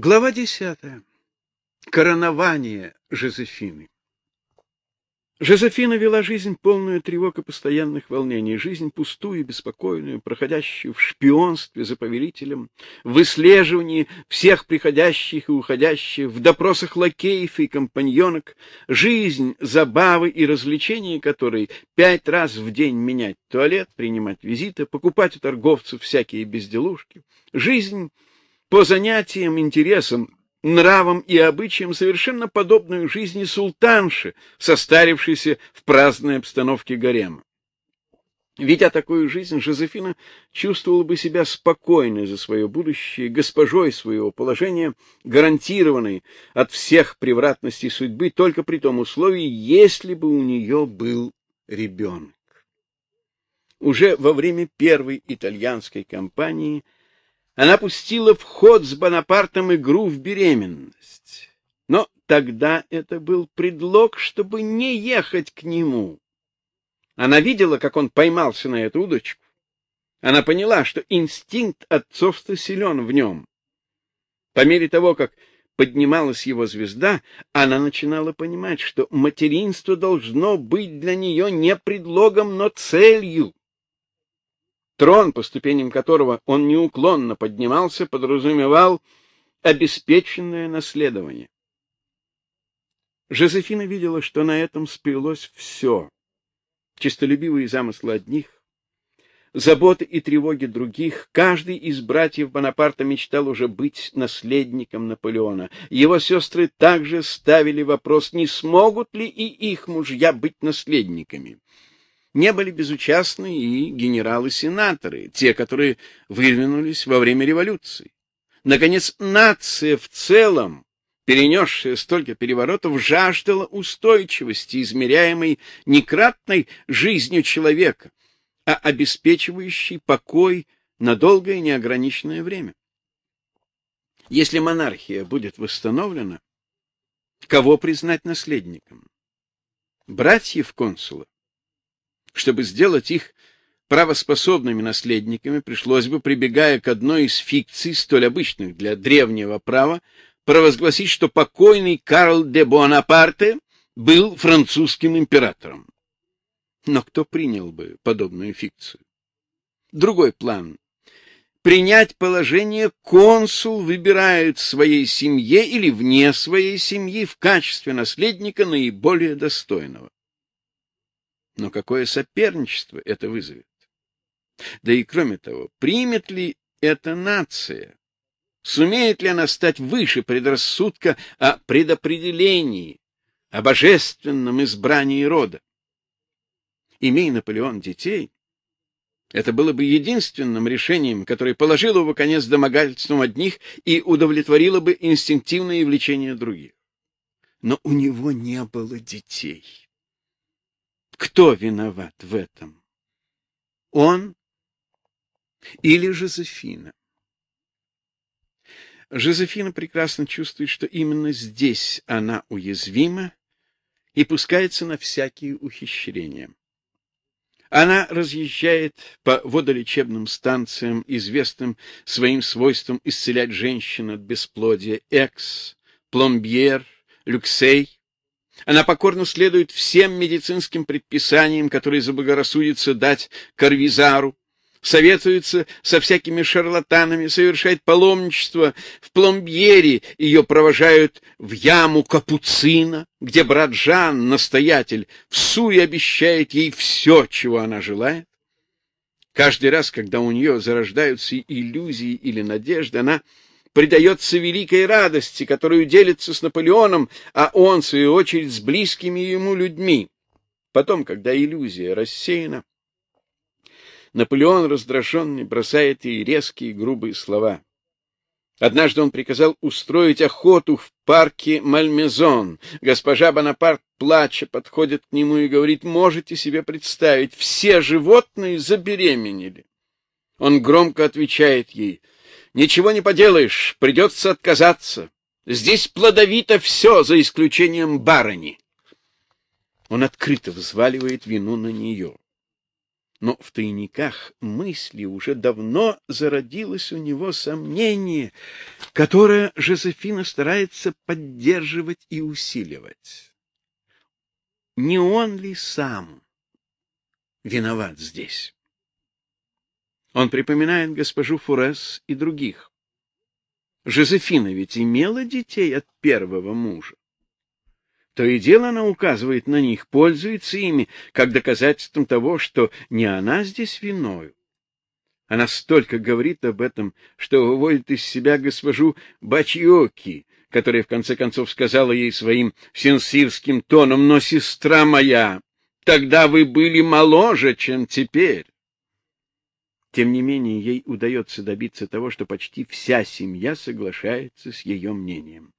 Глава десятая. Коронование Жозефины. Жозефина вела жизнь полную тревог и постоянных волнений, жизнь пустую и беспокойную, проходящую в шпионстве за повелителем, в выслеживании всех приходящих и уходящих, в допросах лакеев и компаньонок, жизнь забавы и развлечения которой пять раз в день менять туалет, принимать визиты, покупать у торговцев всякие безделушки, жизнь по занятиям, интересам, нравам и обычаям совершенно подобную жизни султанши, состарившейся в праздной обстановке гарема. Ведя такую жизнь, Жозефина чувствовала бы себя спокойной за свое будущее, госпожой своего положения, гарантированной от всех превратностей судьбы только при том условии, если бы у нее был ребенок. Уже во время первой итальянской кампании – она пустила в ход с Бонапартом игру в беременность. Но тогда это был предлог, чтобы не ехать к нему. Она видела, как он поймался на эту удочку. Она поняла, что инстинкт отцовства силен в нем. По мере того, как поднималась его звезда, она начинала понимать, что материнство должно быть для нее не предлогом, но целью. Трон, по ступеням которого он неуклонно поднимался, подразумевал обеспеченное наследование. Жозефина видела, что на этом спилось все. Чистолюбивые замыслы одних, заботы и тревоги других. Каждый из братьев Бонапарта мечтал уже быть наследником Наполеона. Его сестры также ставили вопрос, не смогут ли и их мужья быть наследниками не были безучастны и генералы-сенаторы, те, которые выдвинулись во время революции. Наконец, нация в целом, перенесшая столько переворотов, жаждала устойчивости, измеряемой не кратной жизнью человека, а обеспечивающей покой на долгое неограниченное время. Если монархия будет восстановлена, кого признать наследником? Братьев консула? Чтобы сделать их правоспособными наследниками, пришлось бы, прибегая к одной из фикций, столь обычных для древнего права, провозгласить, что покойный Карл де Буанапарте был французским императором. Но кто принял бы подобную фикцию? Другой план. Принять положение консул выбирает в своей семье или вне своей семьи в качестве наследника наиболее достойного. Но какое соперничество это вызовет? Да и кроме того, примет ли эта нация? Сумеет ли она стать выше предрассудка о предопределении, о божественном избрании рода? Имея Наполеон детей, это было бы единственным решением, которое положило бы конец домогательствам одних и удовлетворило бы инстинктивные влечения других. Но у него не было детей. Кто виноват в этом? Он или Жозефина? Жозефина прекрасно чувствует, что именно здесь она уязвима и пускается на всякие ухищрения. Она разъезжает по водолечебным станциям, известным своим свойством исцелять женщин от бесплодия, Экс, Пломбьер, Люксей, она покорно следует всем медицинским предписаниям, которые заблагорассудится дать Карвизару, советуется со всякими шарлатанами, совершает паломничество в пломбьере, ее провожают в яму капуцина, где брат Жан, настоятель, в суе обещает ей все, чего она желает. Каждый раз, когда у нее зарождаются иллюзии или надежды, она предается великой радости, которую делится с Наполеоном, а он, в свою очередь, с близкими ему людьми. Потом, когда иллюзия рассеяна, Наполеон, раздраженный, бросает ей резкие грубые слова. Однажды он приказал устроить охоту в парке Мальмезон. Госпожа Бонапарт, плача, подходит к нему и говорит, можете себе представить, все животные забеременели. Он громко отвечает ей, Ничего не поделаешь, придется отказаться. Здесь плодовито все, за исключением барыни. Он открыто взваливает вину на нее. но в тайниках мысли уже давно зародилось у него сомнение, которое Жозефина старается поддерживать и усиливать. Не он ли сам виноват здесь? Он припоминает госпожу Фурес и других. Жозефина ведь имела детей от первого мужа. То и дело она указывает на них, пользуется ими, как доказательством того, что не она здесь виною. Она столько говорит об этом, что выводит из себя госпожу Бачиоки, которая в конце концов сказала ей своим сенсирским тоном, «Но, сестра моя, тогда вы были моложе, чем теперь». Тем не менее, ей удается добиться того, что почти вся семья соглашается с ее мнением.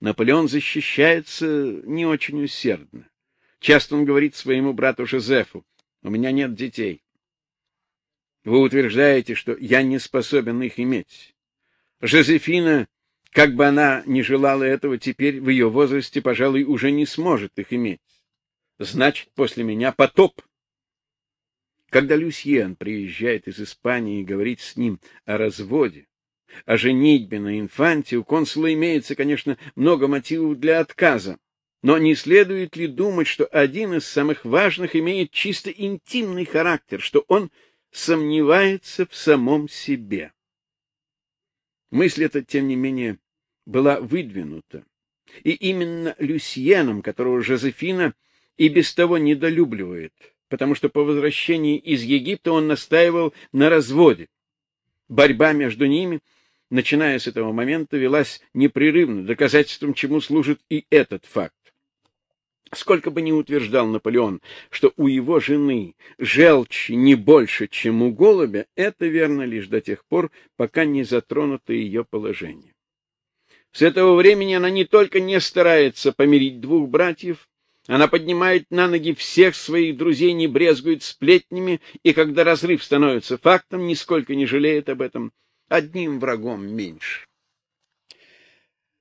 Наполеон защищается не очень усердно. Часто он говорит своему брату Жозефу, «У меня нет детей». Вы утверждаете, что я не способен их иметь. Жозефина, как бы она ни желала этого, теперь в ее возрасте, пожалуй, уже не сможет их иметь. Значит, после меня потоп. Когда Люсьен приезжает из Испании и говорит с ним о разводе, о женитьбе на инфанте у консула имеется, конечно, много мотивов для отказа. Но не следует ли думать, что один из самых важных имеет чисто интимный характер, что он сомневается в самом себе? Мысль эта, тем не менее, была выдвинута. И именно Люсьеном, которого Жозефина и без того недолюбливает, потому что по возвращении из Египта он настаивал на разводе. Борьба между ними — начиная с этого момента, велась непрерывно, доказательством чему служит и этот факт. Сколько бы ни утверждал Наполеон, что у его жены желчи не больше, чем у голубя, это верно лишь до тех пор, пока не затронуто ее положение. С этого времени она не только не старается помирить двух братьев, она поднимает на ноги всех своих друзей, не брезгует сплетнями, и когда разрыв становится фактом, нисколько не жалеет об этом, одним врагом меньше.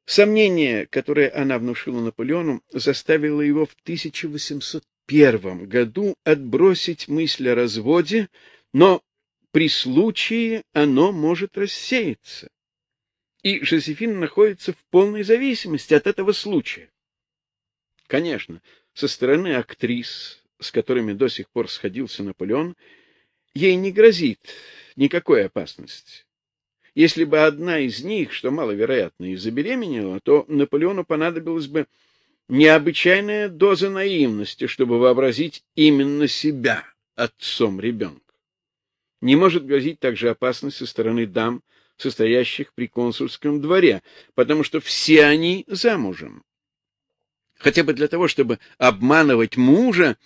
Сомнение, которое она внушила Наполеону, заставило его в 1801 году отбросить мысль о разводе, но при случае оно может рассеяться. И Жозефина находится в полной зависимости от этого случая. Конечно, со стороны актрис, с которыми до сих пор сходился Наполеон, ей не грозит никакой опасности. Если бы одна из них, что маловероятно, и забеременела, то Наполеону понадобилась бы необычайная доза наивности, чтобы вообразить именно себя отцом ребенка. Не может грозить также опасность со стороны дам, состоящих при консульском дворе, потому что все они замужем. Хотя бы для того, чтобы обманывать мужа,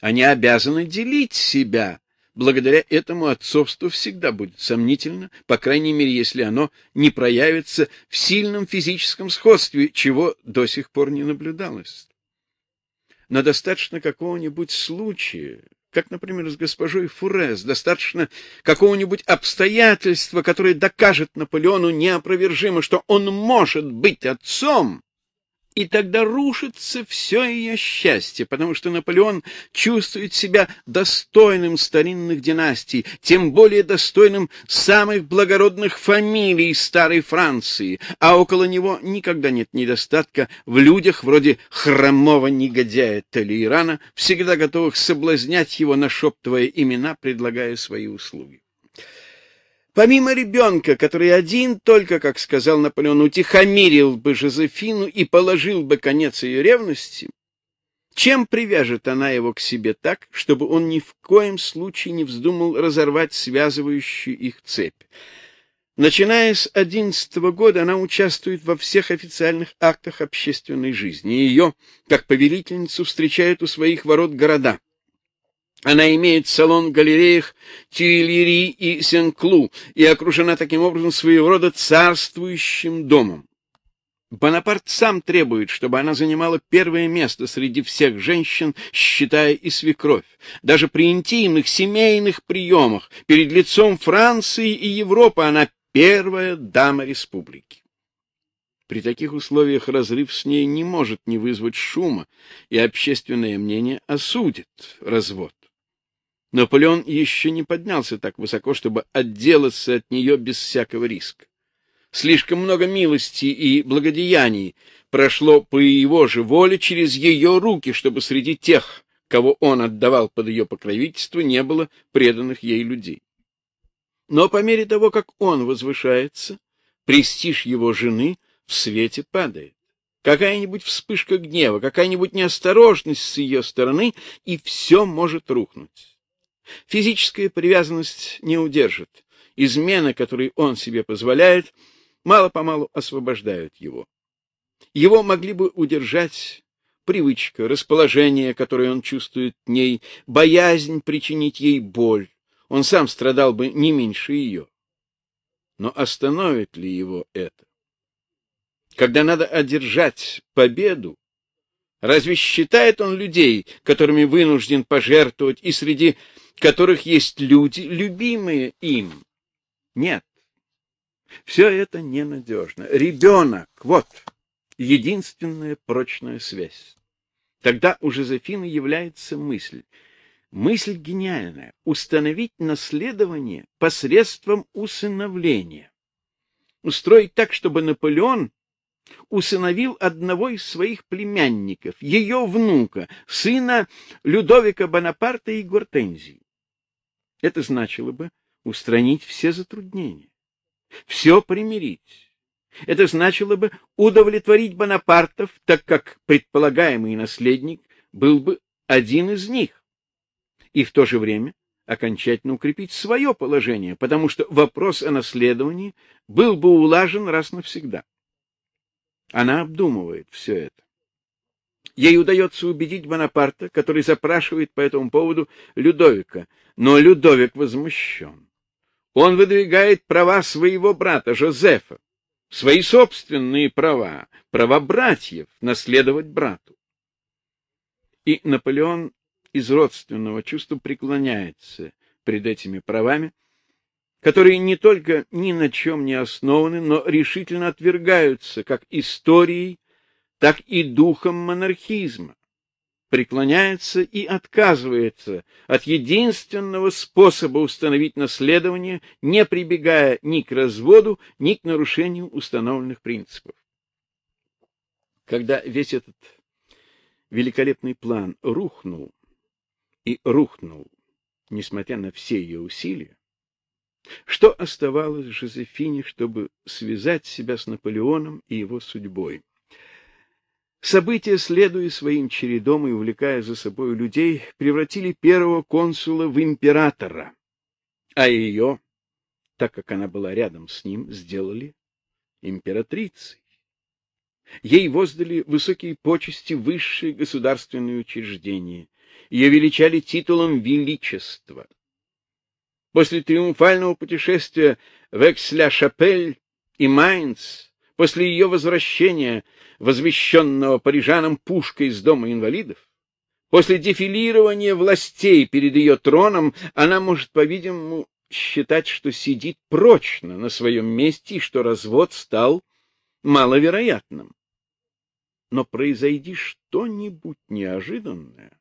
они обязаны делить себя Благодаря этому отцовство всегда будет сомнительно, по крайней мере, если оно не проявится в сильном физическом сходстве, чего до сих пор не наблюдалось. Но достаточно какого-нибудь случая, как, например, с госпожой Фурес, достаточно какого-нибудь обстоятельства, которое докажет Наполеону неопровержимо, что он может быть отцом, и тогда рушится все ее счастье, потому что Наполеон чувствует себя достойным старинных династий, тем более достойным самых благородных фамилий старой Франции, а около него никогда нет недостатка в людях вроде хромого негодяя Толейрана, всегда готовых соблазнять его, нашептывая имена, предлагая свои услуги. Помимо ребенка, который один только, как сказал Наполеон, утихомирил бы Жозефину и положил бы конец ее ревности, чем привяжет она его к себе так, чтобы он ни в коем случае не вздумал разорвать связывающую их цепь? Начиная с одиннадцатого года она участвует во всех официальных актах общественной жизни. Ее, как повелительницу, встречают у своих ворот города. Она имеет салон в галереях Тюильри и Сен-Клу и окружена таким образом своего рода царствующим домом. Бонапарт сам требует, чтобы она занимала первое место среди всех женщин, считая и свекровь. Даже при интимных семейных приемах перед лицом Франции и Европы она первая дама республики. При таких условиях разрыв с ней не может не вызвать шума, и общественное мнение осудит развод. Наполеон еще не поднялся так высоко, чтобы отделаться от нее без всякого риска. Слишком много милости и благодеяний прошло по его же воле через ее руки, чтобы среди тех, кого он отдавал под ее покровительство, не было преданных ей людей. Но по мере того, как он возвышается, престиж его жены в свете падает. Какая-нибудь вспышка гнева, какая-нибудь неосторожность с ее стороны, и все может рухнуть. Физическая привязанность не удержит. Измены, которые он себе позволяет, мало-помалу освобождают его. Его могли бы удержать привычка, расположение, которое он чувствует к ней, боязнь причинить ей боль. Он сам страдал бы не меньше ее. Но остановит ли его это? Когда надо одержать победу, разве считает он людей, которыми вынужден пожертвовать, и среди которых есть люди, любимые им? Нет. Все это ненадежно. Ребенок, вот, единственная прочная связь. Тогда у Жозефины является мысль. Мысль гениальная — установить наследование посредством усыновления. Устроить так, чтобы Наполеон усыновил одного из своих племянников, ее внука, сына Людовика Бонапарта и Гортензии. Это значило бы устранить все затруднения, все примирить. Это значило бы удовлетворить Бонапартов, так как предполагаемый наследник был бы один из них, и в то же время окончательно укрепить свое положение, потому что вопрос о наследовании был бы улажен раз навсегда. Она обдумывает все это. Ей удается убедить Бонапарта, который запрашивает по этому поводу Людовика, но Людовик возмущен. Он выдвигает права своего брата Жозефа, свои собственные права, права братьев наследовать брату. И Наполеон из родственного чувства преклоняется пред этими правами, которые не только ни на чем не основаны, но решительно отвергаются как историей, так и духом монархизма преклоняется и отказывается от единственного способа установить наследование, не прибегая ни к разводу, ни к нарушению установленных принципов. Когда весь этот великолепный план рухнул, и рухнул, несмотря на все ее усилия, что оставалось Жозефине, чтобы связать себя с Наполеоном и его судьбой? События, следуя своим чередом и увлекая за собой людей, превратили первого консула в императора, а ее, так как она была рядом с ним, сделали императрицей. Ей воздали высокие почести высшие государственные учреждения, ее величали титулом величества. После триумфального путешествия в Эксля-Шапель и Майнц, после ее возвращения возвещенного парижанам пушкой из дома инвалидов, после дефилирования властей перед ее троном, она может, по-видимому, считать, что сидит прочно на своем месте и что развод стал маловероятным. Но произойди что-нибудь неожиданное,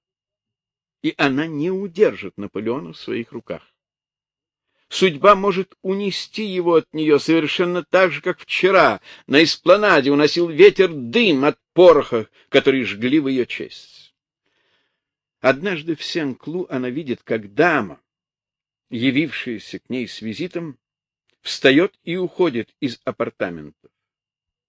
и она не удержит Наполеона в своих руках. Судьба может унести его от нее совершенно так же, как вчера на эспланаде уносил ветер дым от пороха, который жгли в ее честь. Однажды в Сен-Клу она видит, как дама, явившаяся к ней с визитом, встает и уходит из апартаментов.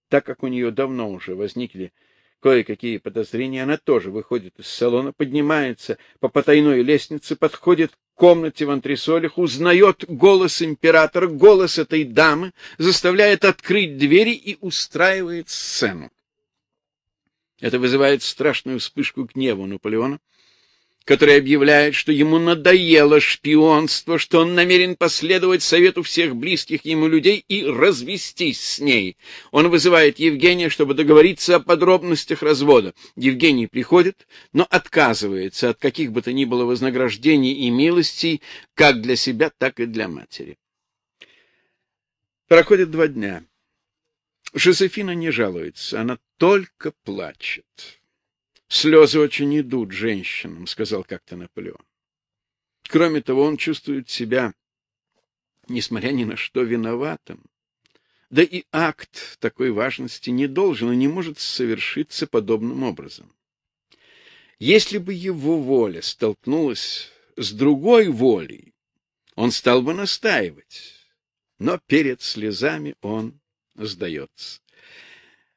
Так как у нее давно уже возникли кое-какие подозрения, она тоже выходит из салона, поднимается по потайной лестнице, подходит комнате в антресолях, узнает голос императора, голос этой дамы, заставляет открыть двери и устраивает сцену. Это вызывает страшную вспышку гнева Наполеона, который объявляет, что ему надоело шпионство, что он намерен последовать совету всех близких ему людей и развестись с ней. Он вызывает Евгения, чтобы договориться о подробностях развода. Евгений приходит, но отказывается от каких бы то ни было вознаграждений и милостей, как для себя, так и для матери. Проходит два дня. Жозефина не жалуется, она только плачет. Слезы очень идут женщинам, сказал как-то Наполеон. Кроме того, он чувствует себя, несмотря ни на что, виноватым. Да и акт такой важности не должен и не может совершиться подобным образом. Если бы его воля столкнулась с другой волей, он стал бы настаивать, но перед слезами он сдается.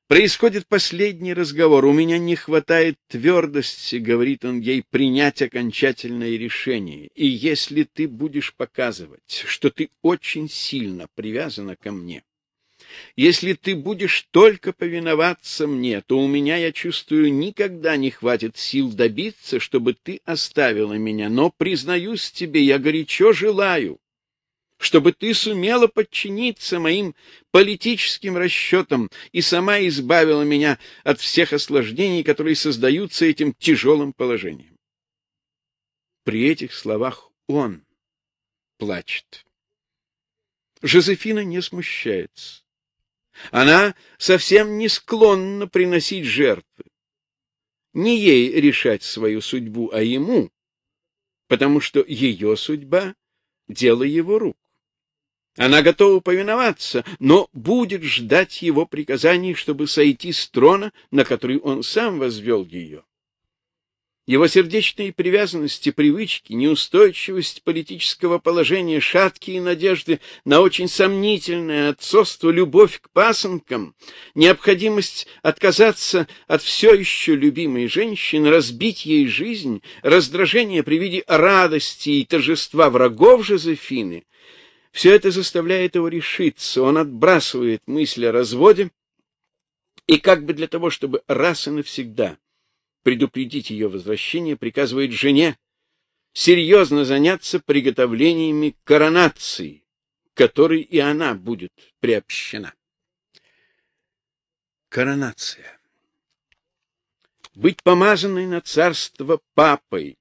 Происходит последний разговор. У меня не хватает твердости, говорит он ей, принять окончательное решение. И если ты будешь показывать, что ты очень сильно привязана ко мне, если ты будешь только повиноваться мне, то у меня, я чувствую, никогда не хватит сил добиться, чтобы ты оставила меня. Но, признаюсь тебе, я горячо желаю, чтобы ты сумела подчиниться моим политическим расчетам и сама избавила меня от всех осложнений, которые создаются этим тяжелым положением. При этих словах он плачет. Жозефина не смущается. Она совсем не склонна приносить жертвы. Не ей решать свою судьбу, а ему, потому что ее судьба — дело его рук. Она готова повиноваться, но будет ждать его приказаний, чтобы сойти с трона, на который он сам возвел ее. Его сердечные привязанности, привычки, неустойчивость политического положения, шаткие надежды на очень сомнительное отцовство, любовь к пасынкам, необходимость отказаться от все еще любимой женщины, разбить ей жизнь, раздражение при виде радости и торжества врагов Жозефины — все это заставляет его решиться. Он отбрасывает мысль о разводе и как бы для того, чтобы раз и навсегда предупредить ее возвращение, приказывает жене серьезно заняться приготовлениями коронации, которой и она будет приобщена. Коронация. Быть помазанной на царство папой,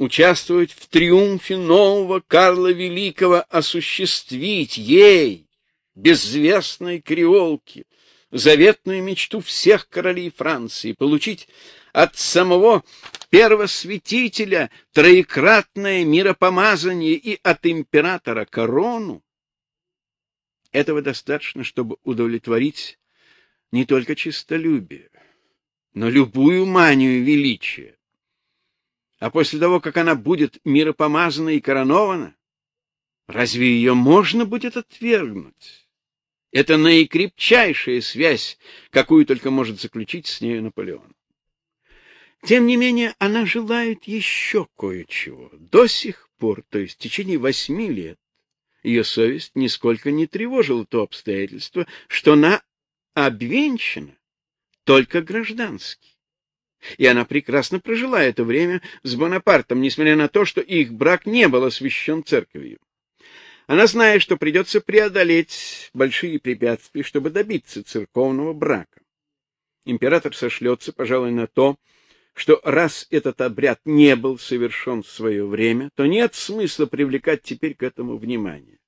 участвовать в триумфе нового Карла Великого, осуществить ей, безвестной креолке, заветную мечту всех королей Франции, получить от самого первосвятителя троекратное миропомазание и от императора корону, этого достаточно, чтобы удовлетворить не только честолюбие, но любую манию величия. А после того, как она будет миропомазана и коронована, разве ее можно будет отвергнуть? Это наикрепчайшая связь, какую только может заключить с нею Наполеон. Тем не менее, она желает еще кое-чего. До сих пор, то есть в течение восьми лет, ее совесть нисколько не тревожила то обстоятельство, что она обвенчана только граждански. И она прекрасно прожила это время с Бонапартом, несмотря на то, что их брак не был освящен церковью. Она знает, что придется преодолеть большие препятствия, чтобы добиться церковного брака. Император сошлется, пожалуй, на то, что раз этот обряд не был совершен в свое время, то нет смысла привлекать теперь к этому внимание.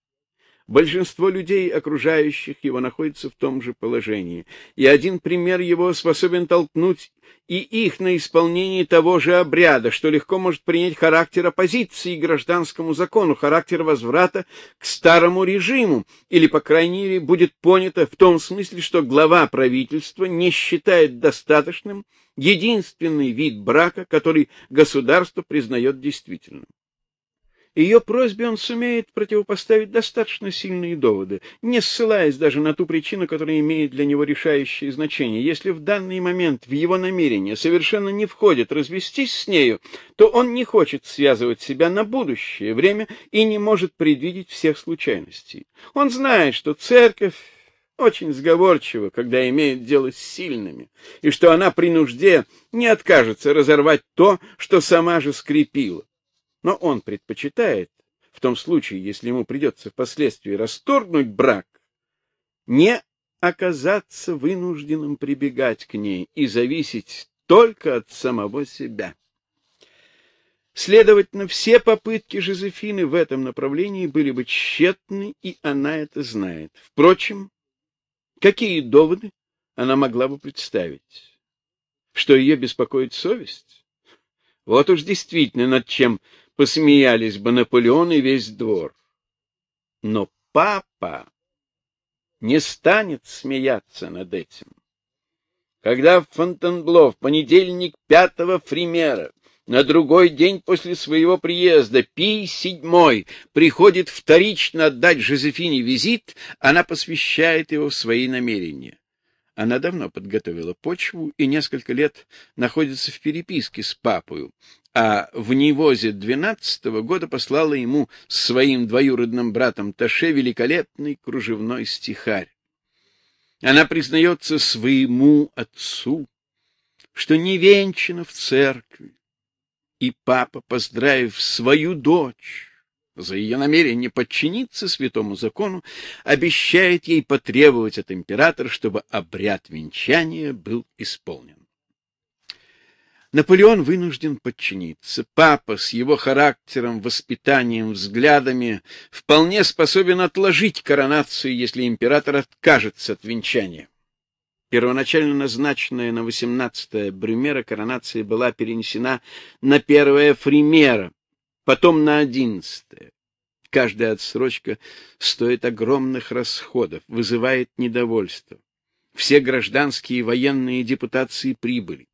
Большинство людей, окружающих его, находится в том же положении, и один пример его способен толкнуть и их на исполнение того же обряда, что легко может принять характер оппозиции гражданскому закону, характер возврата к старому режиму, или, по крайней мере, будет понято в том смысле, что глава правительства не считает достаточным единственный вид брака, который государство признает действительным. Ее просьбе он сумеет противопоставить достаточно сильные доводы, не ссылаясь даже на ту причину, которая имеет для него решающее значение. Если в данный момент в его намерение совершенно не входит развестись с нею, то он не хочет связывать себя на будущее время и не может предвидеть всех случайностей. Он знает, что церковь очень сговорчива, когда имеет дело с сильными, и что она при нужде не откажется разорвать то, что сама же скрепила. Но он предпочитает, в том случае, если ему придется впоследствии расторгнуть брак, не оказаться вынужденным прибегать к ней и зависеть только от самого себя. Следовательно, все попытки Жозефины в этом направлении были бы тщетны, и она это знает. Впрочем, какие доводы она могла бы представить? Что ее беспокоит совесть? Вот уж действительно над чем посмеялись бы Наполеон и весь двор. Но папа не станет смеяться над этим. Когда в Фонтенбло в понедельник пятого фримера на другой день после своего приезда Пий седьмой приходит вторично отдать Жозефине визит, она посвящает его в свои намерения. Она давно подготовила почву и несколько лет находится в переписке с папою, а в Невозе двенадцатого года послала ему с своим двоюродным братом Таше великолепный кружевной стихарь. Она признается своему отцу, что не венчана в церкви, и папа, поздравив свою дочь за ее намерение подчиниться святому закону, обещает ей потребовать от императора, чтобы обряд венчания был исполнен. Наполеон вынужден подчиниться. Папа с его характером, воспитанием, взглядами вполне способен отложить коронацию, если император откажется от венчания. Первоначально назначенная на 18 Брюмера коронация была перенесена на 1 Фримера, потом на 11 Каждая отсрочка стоит огромных расходов, вызывает недовольство. Все гражданские и военные депутации прибыли.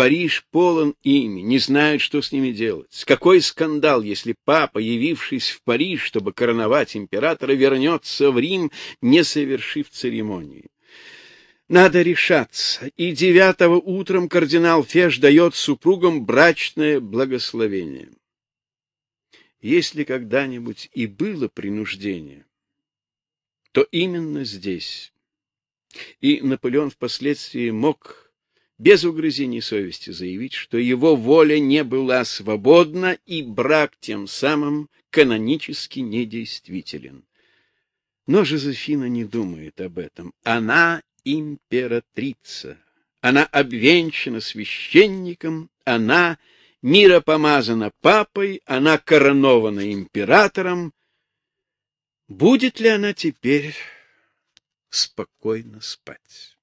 Париж полон ими, не знают, что с ними делать. Какой скандал, если папа, явившись в Париж, чтобы короновать императора, вернется в Рим, не совершив церемонии. Надо решаться, и девятого утром кардинал Феш дает супругам брачное благословение. Если когда-нибудь и было принуждение, то именно здесь. И Наполеон впоследствии мог без угрызений совести заявить, что его воля не была свободна и брак тем самым канонически недействителен. Но Жозефина не думает об этом. Она императрица. Она обвенчана священником, она миропомазана папой, она коронована императором. Будет ли она теперь спокойно спать?